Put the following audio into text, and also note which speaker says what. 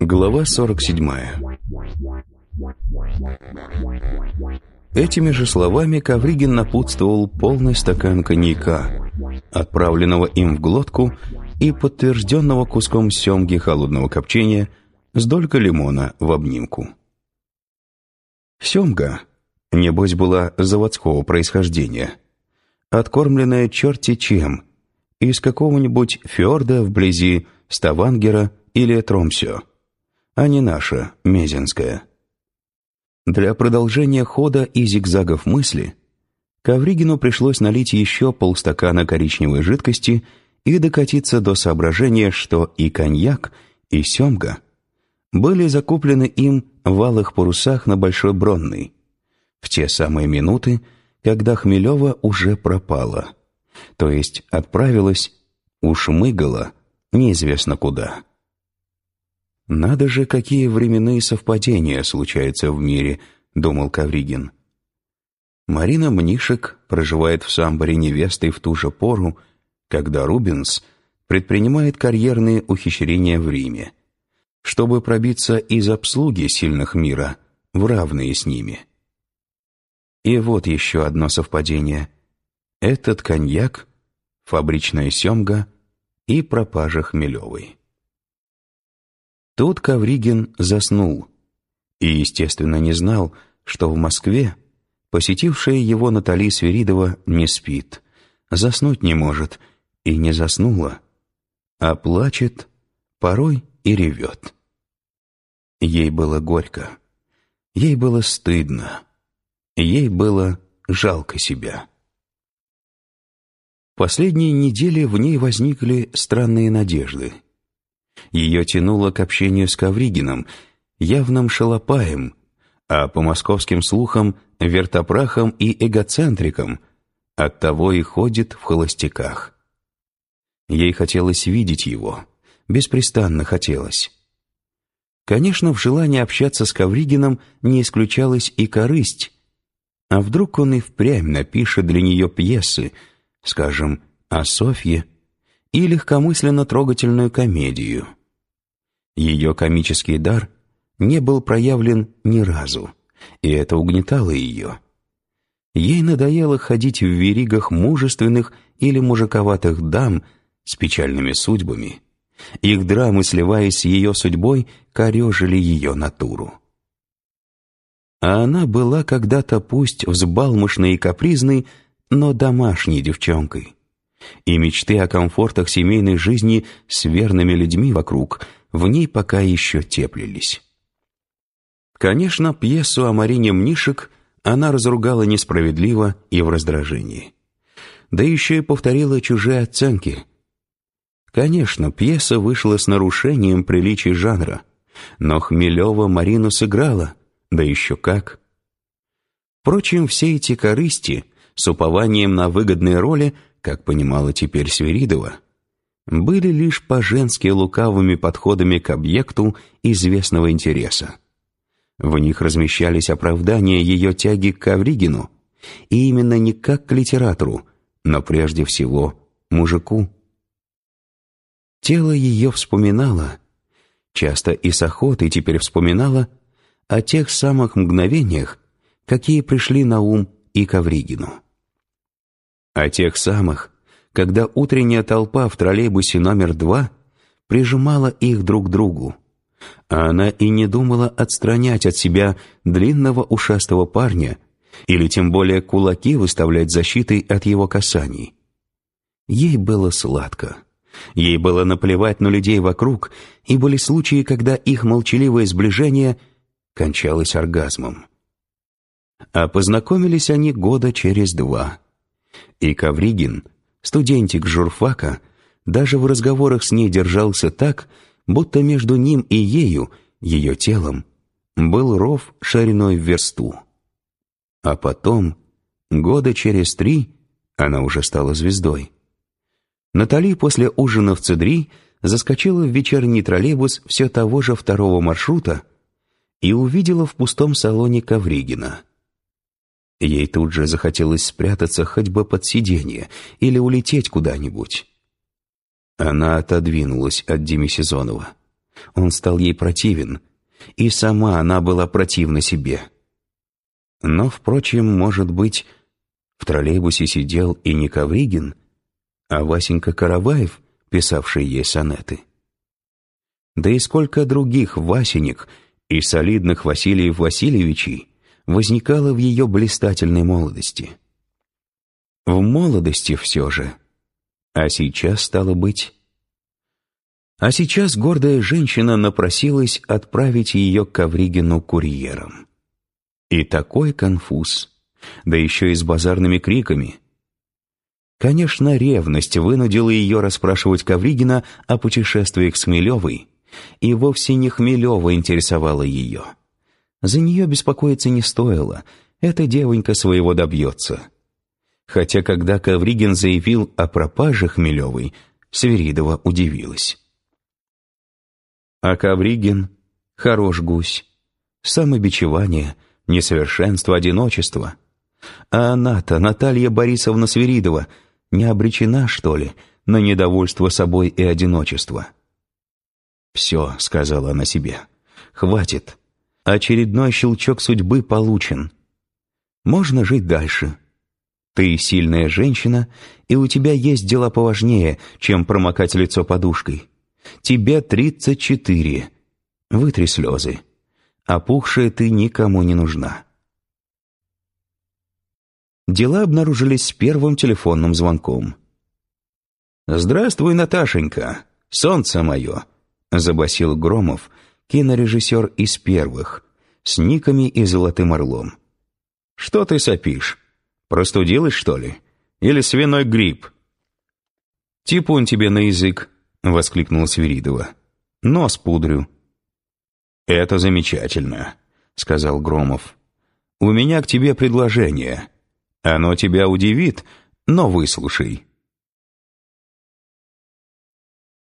Speaker 1: Глава 47 Этими же словами Ковригин напутствовал полный стакан коньяка, отправленного им в глотку и подтвержденного куском семги холодного копчения с долькой лимона в обнимку. Семга, небось, была заводского происхождения, откормленная черти чем, из какого-нибудь фьорда вблизи Ставангера или Тромсё, а не наша, Мезенская. Для продолжения хода и зигзагов мысли Ковригину пришлось налить еще полстакана коричневой жидкости и докатиться до соображения, что и коньяк, и семга были закуплены им в алых парусах на Большой Бронной в те самые минуты, когда Хмелева уже пропала, то есть отправилась, ушмыгала, неизвестно куда. «Надо же, какие временные совпадения случаются в мире», — думал Кавригин. Марина Мнишек проживает в Самборе невестой в ту же пору, когда Рубинс предпринимает карьерные ухищрения в Риме, чтобы пробиться из обслуги сильных мира в равные с ними. И вот еще одно совпадение. Этот коньяк, фабричная семга и пропажа Хмелевой. Тут Кавригин заснул и, естественно, не знал, что в Москве посетившая его Натали Свиридова не спит, заснуть не может и не заснула, а плачет, порой и ревет. Ей было горько, ей было стыдно, ей было жалко себя. Последние недели в ней возникли странные надежды — ее тянуло к общению с Ковригиным, явным шалопаем, а по московским слухам — вертопрахом и эгоцентриком, оттого и ходит в холостяках. Ей хотелось видеть его, беспрестанно хотелось. Конечно, в желании общаться с Ковригиным не исключалась и корысть. А вдруг он и впрямь напишет для нее пьесы, скажем, о Софье, и легкомысленно трогательную комедию. Ее комический дар не был проявлен ни разу, и это угнетало ее. Ей надоело ходить в веригах мужественных или мужиковатых дам с печальными судьбами. Их драмы, сливаясь с ее судьбой, корежили ее натуру. А она была когда-то пусть взбалмошной и капризной, но домашней девчонкой и мечты о комфортах семейной жизни с верными людьми вокруг в ней пока еще теплились. Конечно, пьесу о Марине Мнишек она разругала несправедливо и в раздражении. Да еще и повторила чужие оценки. Конечно, пьеса вышла с нарушением приличий жанра, но Хмелева Марину сыграла, да еще как. Впрочем, все эти корысти с упованием на выгодные роли как понимала теперь Свиридова, были лишь по-женски лукавыми подходами к объекту известного интереса. В них размещались оправдания ее тяги к Ковригину, и именно не как к литератору, но прежде всего мужику. Тело ее вспоминало, часто и с охотой теперь вспоминало, о тех самых мгновениях, какие пришли на ум и Ковригину о тех самых, когда утренняя толпа в троллейбусе номер два прижимала их друг к другу, а она и не думала отстранять от себя длинного ушастого парня или тем более кулаки выставлять защитой от его касаний. Ей было сладко. Ей было наплевать на людей вокруг, и были случаи, когда их молчаливое сближение кончалось оргазмом. А познакомились они года через два — и Кавригин, студентик журфака, даже в разговорах с ней держался так, будто между ним и ею, ее телом, был ров шириной в версту. А потом, года через три, она уже стала звездой. Натали после ужина в Цедри заскочила в вечерний троллейбус все того же второго маршрута и увидела в пустом салоне Ковригина. Ей тут же захотелось спрятаться хоть бы под сиденье или улететь куда-нибудь. Она отодвинулась от Демисезонова. Он стал ей противен, и сама она была противна себе. Но, впрочем, может быть, в троллейбусе сидел и не Ковригин, а Васенька Караваев, писавший ей сонеты. Да и сколько других Васенек и солидных Васильев Васильевичей возникало в ее блистательной молодости. В молодости все же. А сейчас стало быть... А сейчас гордая женщина напросилась отправить ее к Ковригину курьером. И такой конфуз, да еще и с базарными криками. Конечно, ревность вынудила ее расспрашивать Ковригина о путешествиях с Хмелевой, и вовсе не Хмелева интересовала ее. За нее беспокоиться не стоило, эта девонька своего добьется. Хотя когда Ковригин заявил о пропаже Хмелевой, Свиридова удивилась. А Ковригин — хорош гусь. Самобичевание, несовершенство, одиночество. А она-то, Наталья Борисовна Свиридова, не обречена, что ли, на недовольство собой и одиночество? «Все», — сказала она себе, — «хватит. Очередной щелчок судьбы получен. Можно жить дальше. Ты сильная женщина, и у тебя есть дела поважнее, чем промокать лицо подушкой. Тебе тридцать четыре. Вытри слезы. Опухшая ты никому не нужна. Дела обнаружились с первым телефонным звонком. «Здравствуй, Наташенька, солнце мое», — забасил Громов, кинорежиссер из первых, с никами и золотым орлом. «Что ты сопишь? Простудилась, что ли? Или свиной грипп?» «Типун тебе на язык», — воскликнула Свиридова. «Нос пудрю». «Это замечательно», — сказал Громов. «У меня к тебе предложение. Оно тебя удивит, но выслушай».